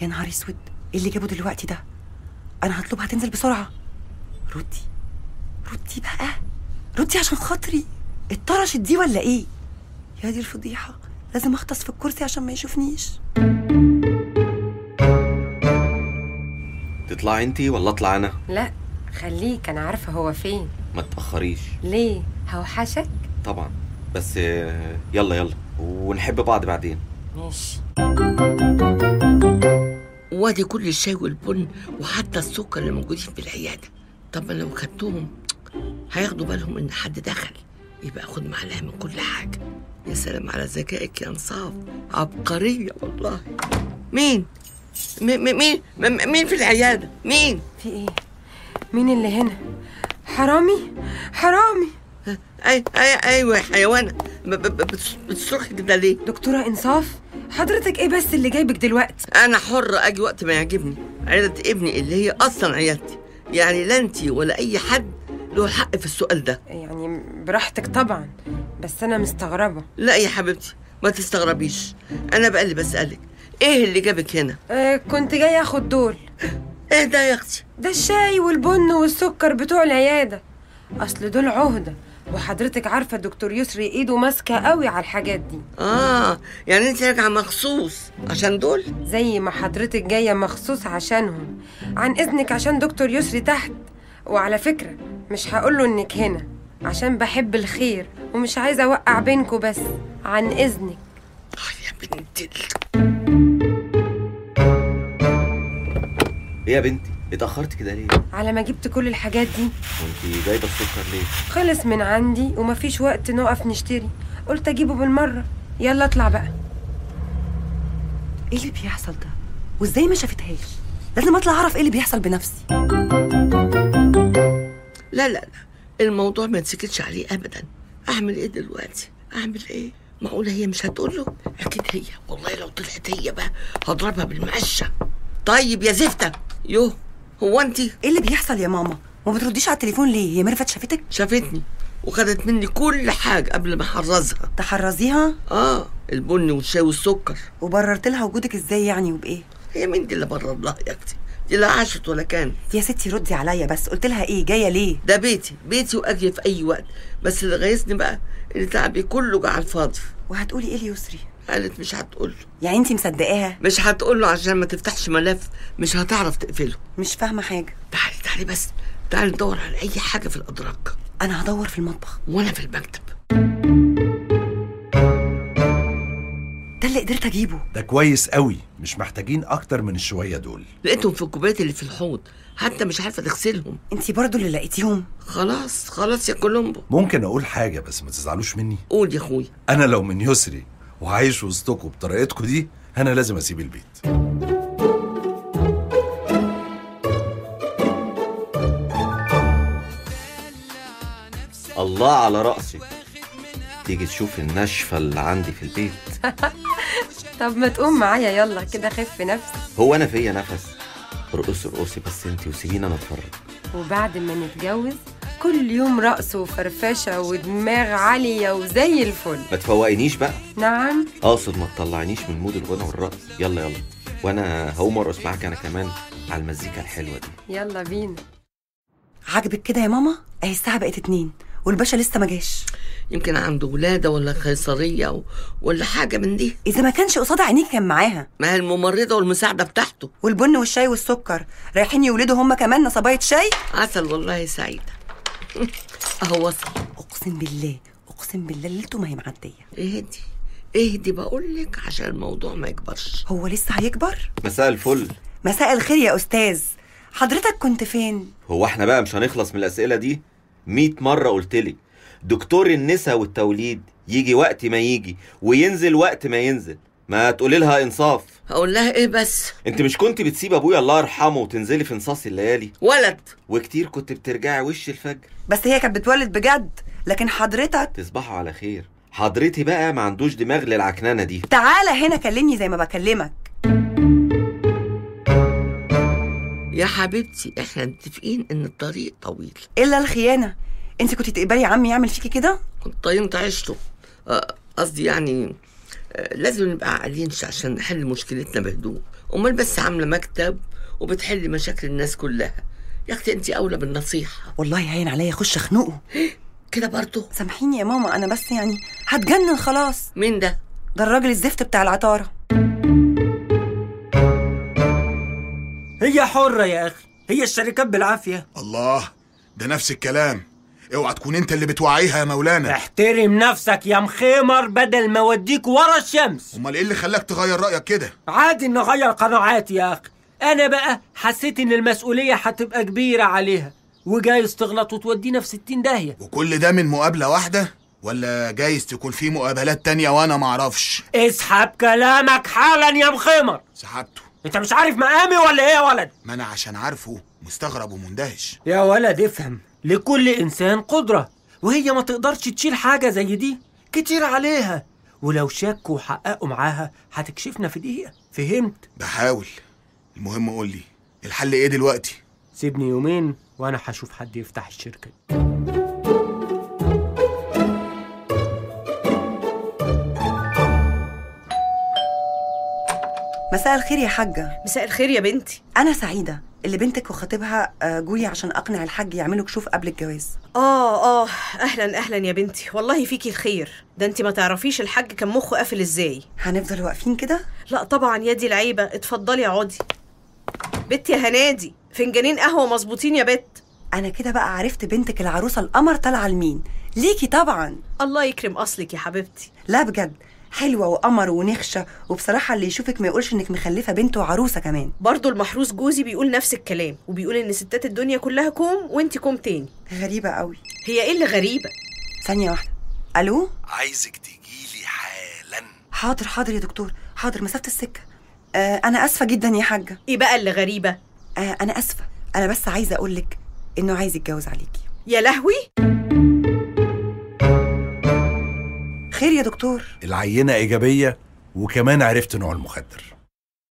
يا نهار أسود إيه اللي جابه دلوقتي ده؟ أنا هطلبها تنزل بسرعة. ردي ردي بقى ردي عشان خاطري. اتطرشت دي ولا إيه؟ يا دي الفضيحة لازم أغطس في الكرسي عشان ما يشوفنيش. تطلع أنتي ولا أطلع أنا؟ لا خليك أنا عارفة هو فين. ما تأخريش. ليه؟ هوحشك؟ طبعا بس يلا يلا ونحب بعض بعدين. ماشي. وادي كل الشاي والبن وحتى السكر اللي موجودين في العيادة. طب ما لو خدتهم هياخدوا بالهم إن حد دخل. يبقى خد معلقة من كل حاجة. يا سلام على ذكائك يا أنصاف. عبقرية والله. مين؟ مين؟ م- مين في العيادة؟ مين؟ في إيه؟ مين اللي هنا؟ حرامي؟ حرامي. أي أي أيوة يا حيوانة. ب- ب- ب- بتص- بتصرخي كده ليه؟ دكتورة إنصاف حضرتك إيه بس اللي جايبك دلوقتي؟ أنا حرة أجي وقت ما يعجبني. عيادة ابني اللي هي أصلا عيادتي. يعني لا أنت ولا أي حد له الحق في السؤال ده. يعني براحتك طبعا بس أنا مستغربة. لا يا حبيبتي ما تستغربيش. أنا بقى اللي بسألك إيه اللي جابك هنا؟ آه كنت جاي آخد دول. إيه ده يا أختي؟ ده الشاي والبن والسكر بتوع العيادة. أصل دول عهدة وحضرتك عارفة الدكتور يسري إيده ماسكة قوي على الحاجات دي. آه يعني أنت راجعة مخصوص عشان دول؟ زي ما حضرتك جاية مخصوص عشانهم. عن إذنك عشان دكتور يسري تحت. وعلى فكرة مش هقوله إنك هنا عشان بحب الخير ومش عايزة أوقع بينكوا بس. عن إذنك. آه يا بنت إيه يا بنتي. اتأخرت كده ليه؟ على ما جبت كل الحاجات دي. وانتي جايبة السكر ليه؟ خلص من عندي ومفيش وقت نقف نشتري. قلت أجيبه بالمرة. يلا اطلع بقى. إيه اللي بيحصل ده؟ وإزاي ما شافتهاش؟ لازم أطلع أعرف إيه اللي بيحصل بنفسي. لا لا لا. الموضوع ما تسكتش عليه ابدا. أعمل إيه دلوقتي؟ أعمل إيه؟ معقوله هي مش هتقول له؟ أكيد هي. والله لو طلعت هي بقى هضربها بالمقشه طيب يا زفته يوه. هو انت إيه اللي بيحصل يا ماما؟ وما بترديش على التليفون ليه؟ هي ميرفت شافتك؟ شافتني وخدت مني كل حاجة قبل ما أحرزها. تحرزيها؟ آه البن والشاي والسكر. وبررت لها وجودك إزاي يعني وبإيه؟ هي مين دي اللي برر لها يا أختي دي لا عاشت ولا كانت يا ستي ردي عليا بس قلت لها إيه؟ جاية ليه؟ ده بيتي بيتي وأجي في أي وقت. بس اللي غيظني بقى إن تعبي كله جه على الفاضي. وهتقولي إيه ليسري قالت مش هتقول له يعني انتي مصدقاها؟ مش هتقول له عشان ما تفتحش ملف مش هتعرف تقفله. مش فاهمة حاجة. تعالي تعالي بس. تعالي ندور على أي حاجة في الأدراج. أنا هدور في المطبخ. وأنا في المكتب. ده اللي قدرت أجيبه. ده كويس قوي. مش محتاجين أكتر من الشوية دول. لقيتهم في الكوبايات اللي في الحوض. حتى مش عارفة تغسلهم. انتي برضو اللي لقيتيهم؟ خلاص خلاص يا كولومبو. ممكن أقول حاجة بس ما تزعلوش مني؟ قول يا أخويا. أنا لو من يسري وعايش وسطكم بطريقتكم دي أنا لازم أسيب البيت. الله على رأسك. تيجي تشوف النشفه اللي عندي في البيت. طب ما تقوم معايا يلا كده خف نفسك. هو أنا فيا نفس؟ ارقصي ارقصي بس أنتي وسيبيني أنا أتفرج. وبعد ما نتجوز كل يوم رقص وفرفشة ودماغ عالية وزي الفل. ما تفوقينيش بقى. نعم. اقصد ما تطلعنيش من مود الغنى والرقص. يلا يلا. وأنا هقوم أرقص معاك أنا كمان على المزيكا الحلوة دي. يلا بينا. عاجبك كده يا ماما؟ أهي الساعة بقت اتنين والباشا لسه ما جاش. يمكن عنده ولادة ولا قيصرية و... ولا حاجة من دي. إذا ما كانش قصاد عينيك كان معاها. ما هي الممرضة والمساعدة بتاعته. والبن والشاي والسكر. رايحين يولدوا هم كمان نصباية شاي؟ عسل والله سعيده اهو وصل. أقسم بالله أقسم بالله ليلته ما هي معدية. اهدي اهدي بقول لك عشان الموضوع ما يكبرش. هو لسه هيكبر؟ مساء الفل. مساء الخير يا أستاذ. حضرتك كنت فين؟ هو إحنا بقى مش هنخلص من الأسئلة دي؟ مية مرة قلتلك دكتور النساء والتوليد يجي وقت ما يجي وينزل وقت ما ينزل. ما تقولي لها انصاف. هقول لها إيه بس؟ انت مش كنت بتسيب أبويا الله يرحمه وتنزلي في نصاص الليالي؟ ولد. وكتير كنت بترجعي وش الفجر. بس هي كانت بتولد بجد لكن حضرتك تصبحوا على خير. حضرتي بقى ما عندوش دماغ للعكنانه دي. تعالى هنا كلمني زي ما بكلمك. يا حبيبتي إحنا متفقين إن الطريق طويل. إلا الخيانة. انت كنت تقبلي عمي يعمل فيكي كده؟ كنت طينت عشته آه، قصدي يعني لازم نبقى عاقلين عشان نحل مشكلتنا بهدوء. أمال بس عاملة مكتب وبتحلي مشاكل الناس كلها. يا أختي انت أولى بالنصيحة. والله هين عليا اخش اخنقه. كده برضه؟ سامحيني يا ماما أنا بس يعني هتجنن خلاص. مين ده؟ ده الراجل الزفت بتاع العطارة. هي حرة يا أخي هي الشركات بالعافية. الله ده نفس الكلام. اوعى تكون انت اللي بتوعيها يا مولانا. احترم نفسك يا مخيمر بدل ما اوديك ورا الشمس. امال إيه اللي خلاك تغير رأيك كده؟ عادي ان اغير قناعاتي يا أخي. أنا بقى حسيت إن المسؤولية هتبقى كبيرة عليها وجايز تغلط وتودينا في ستين داهية. وكل ده من مقابلة واحدة؟ ولا جايز تكون في مقابلات تانية وأنا معرفش؟ اسحب كلامك حالا يا مخيمر. سحبته. أنت مش عارف مقامي ولا إيه يا ولد؟ ما أنا عشان عارفه مستغرب ومندهش. يا ولد افهم. لكل إنسان قدرة وهي ما تقدرش تشيل حاجة زي دي. كتير عليها. ولو شكوا وحققوا معاها هتكشفنا في دقيقة. فهمت؟ بحاول. المهم قول لي الحل إيه دلوقتي؟ سيبني يومين وأنا هشوف حد يفتح الشركة. مساء الخير يا حاجة. مساء الخير يا بنتي. أنا سعيدة. اللي بنتك وخطيبها آه، جولي عشان أقنع الحاج يعملوا كشوف قبل الجواز. آه آه أهلا أهلا يا بنتي. والله فيكي الخير. ده انت ما تعرفيش الحاج كان مخه قافل إزاي. هنفضل واقفين كده؟ لا طبعا يا دي العيبة. اتفضلي اقعدي بنتي يا هنادي. فنجانين قهوة مظبوطين يا بت. أنا كده بقى عرفت بنتك العروسة القمر طالعة لمين. ليكي طبعا. الله يكرم أصلك يا حبيبتي. لا بجد. حلوة وقمر ونخشة. وبصراحة اللي يشوفك ما يقولش إنك مخلفة بنت وعروسة كمان. برضه المحروس جوزي بيقول نفس الكلام وبيقول إن ستات الدنيا كلها كوم وأنت كوم تاني. غريبة قوي. هي إيه اللي غريبة؟ ثانية واحدة. ألو؟ عايزك تجيلي حالا. حاضر حاضر يا دكتور. حاضر مسافة السكة. آه أنا آسفة جدا يا حاجة. إيه بقى اللي غريبة؟ آه أنا آسفة. أنا بس عايزة أقول لك إنه عايز يتجوز عليكي. يا لهوي! خير يا دكتور. العينة إيجابية وكمان عرفت نوع المخدر.